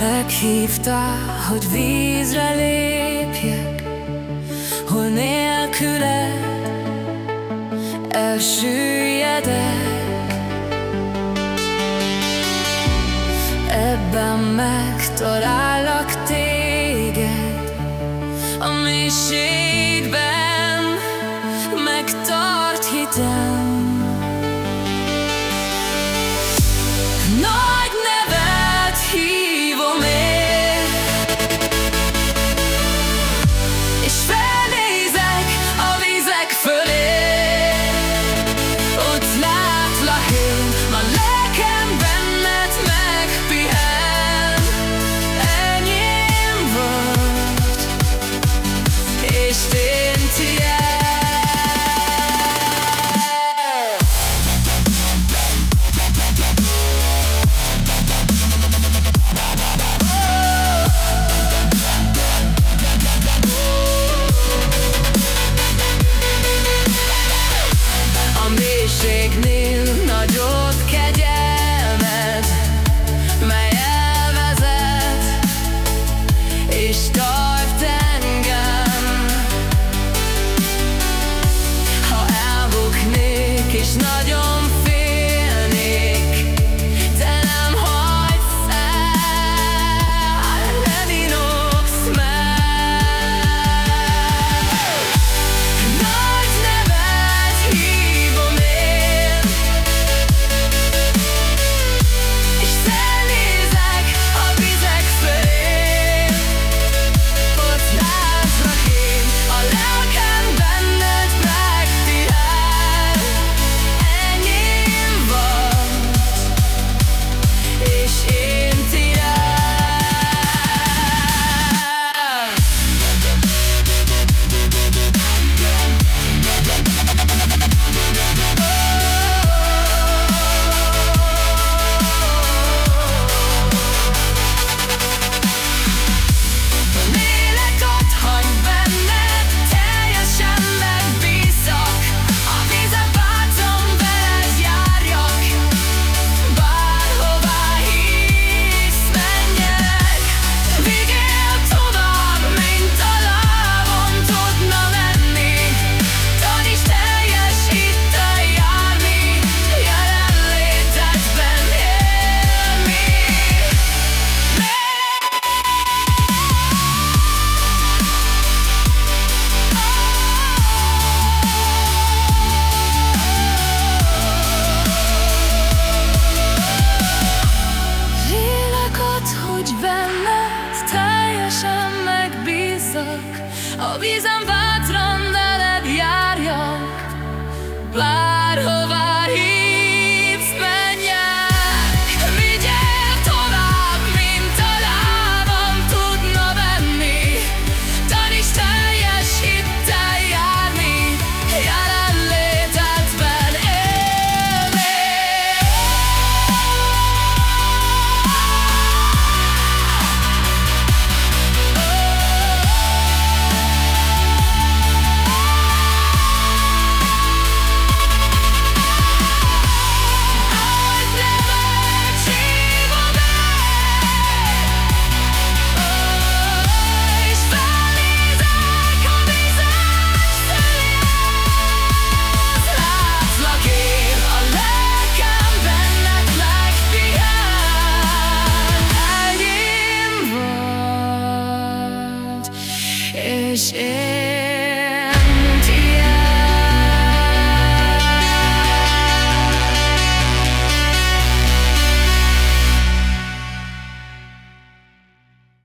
Meghívtál, hogy vízre lépjek Hol nélküled elsüllyedek. Ebben megtalállak téged A mélységben A vízem